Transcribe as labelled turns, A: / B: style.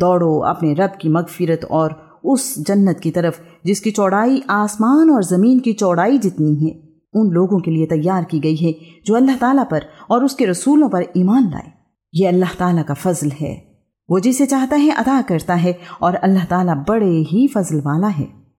A: دوڑو اپنے رب کی مغفرت اور اس جنت کی طرف، جس کی چوڑائی آسمان اور زمین کی چوڑائی جتنی ہے۔ ان لوگوں کے لیے تیار کی گئی ہے جو اللہ تعالیٰ پر اور اس کے رسولوں پر ایمان لائے۔ یہ اللہ تعالیٰ کا فضل ہے۔ وہ جسے چاہتا ہے عطا کرتا ہے اور اللہ تعالیٰ بڑے ہی فضل والا ہے۔